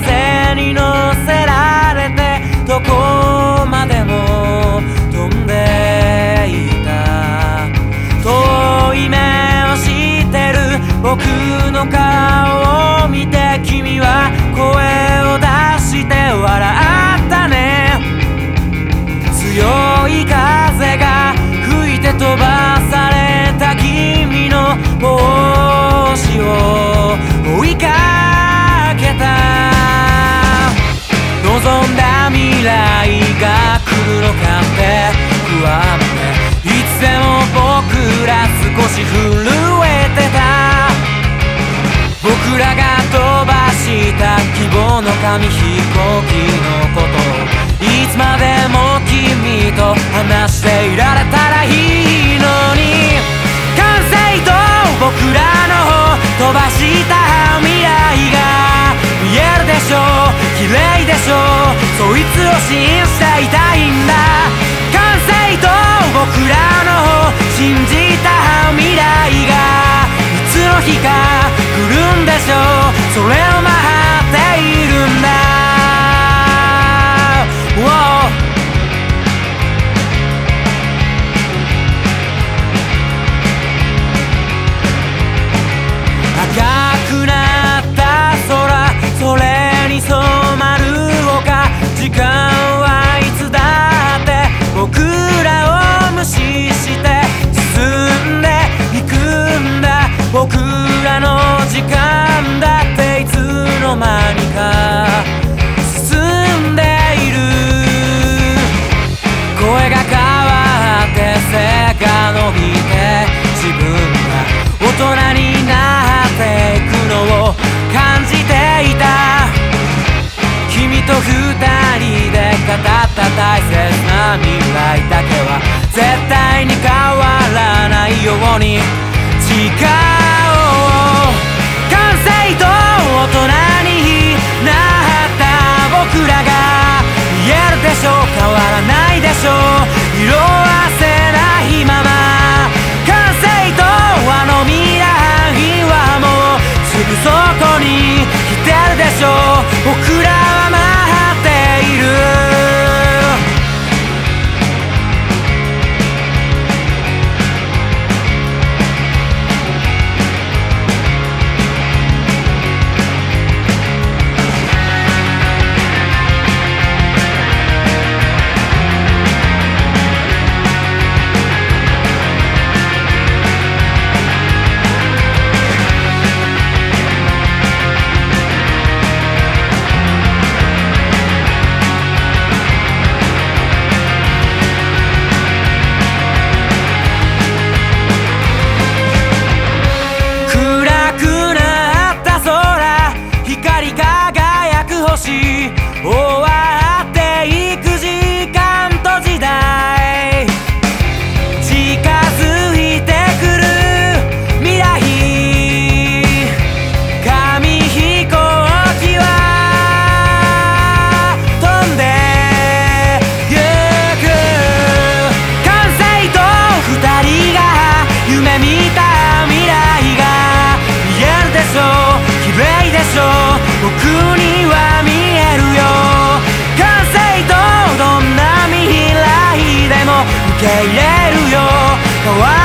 風に乗せられてどこまでも飛んでいた。遠い目をしてる僕の顔を見て君は声を出して笑ったね。強い風が吹いて飛ばされた君の帽来るのかって不安でいつでも僕ら少し震えてた。僕らが飛ばした希望の紙飛行機のこといつまでも君と話していられたらいいのに。完成と僕らの飛ばした未来が見えるでしょう。綺麗でしょう。そいつを信じていた信じた未来がいつの日か人で語った大切な未来だけは絶対に変わらないように誓おう完成と大人になった僕らが言えるでしょう変わらないでしょう色あせないまま完成とあの未来はもうすぐそこに来てるでしょう僕らはには見えるよ。完成とどんな未来でも受け入れるよ。